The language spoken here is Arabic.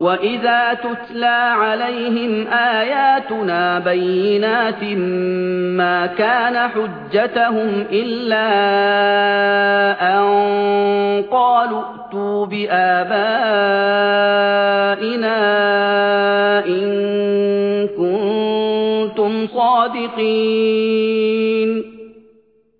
وإذا تتلى عليهم آياتنا بينات ما كان حجتهم إلا أن قالوا ائتوا بآبائنا إن كنتم صادقين